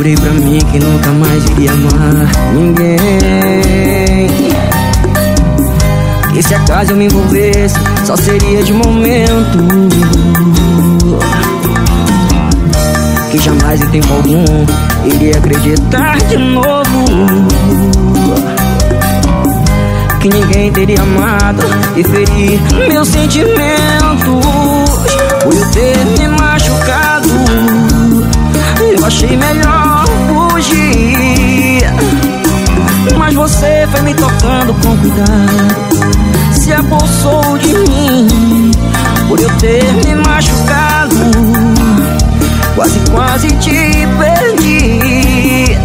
jurei pra mim que nunca mais iria amar ninguém. Que se acaso eu me envolvesse, só seria de momento. Que jamais em tempo algum iria acreditar de novo. Que ninguém teria amado e ferir meus sentimentos. Eu ter tocando com cuidado, se apossou de mim. Por eu ter me machucado, quase, quase te perdi.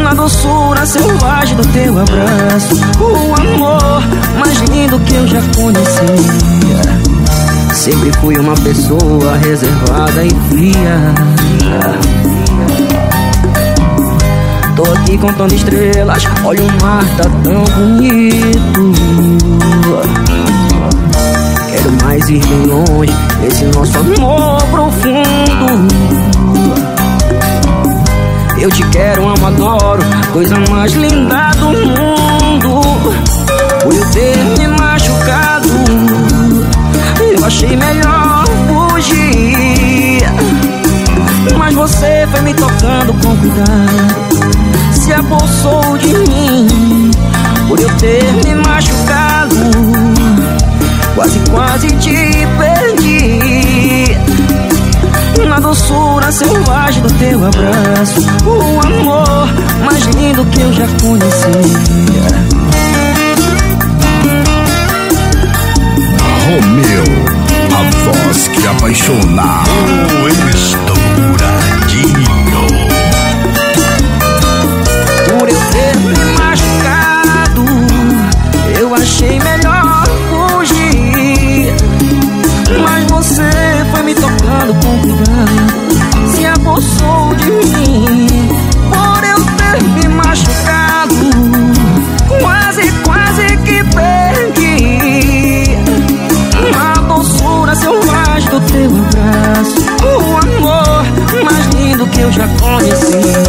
Na doçura selvagem do teu abraço, o amor mais lindo que eu já conheci. Sempre fui uma pessoa reservada e fria. Tô aqui contando estrelas, olha o mar tá tão bonito. Quero mais ir bem longe, esse nosso amor profundo. Eu te quero, amo, adoro, coisa mais linda do mundo. Por eu ter me machucado, eu achei melhor fugir. Mas você foi me tocando com cuidado, se apossou de mim. Por eu ter me machucado, quase, quase te perdi. Na doçura selvagem do teu abraço, o amor mais lindo que eu já conhecia. Romeu, a voz que apaixona. O você foi me tocando com cuidado Se apossou de mim Por eu ter me machucado. Quase, quase que perdi. A doçura selvagem do teu abraço. O amor mais lindo que eu já conheci.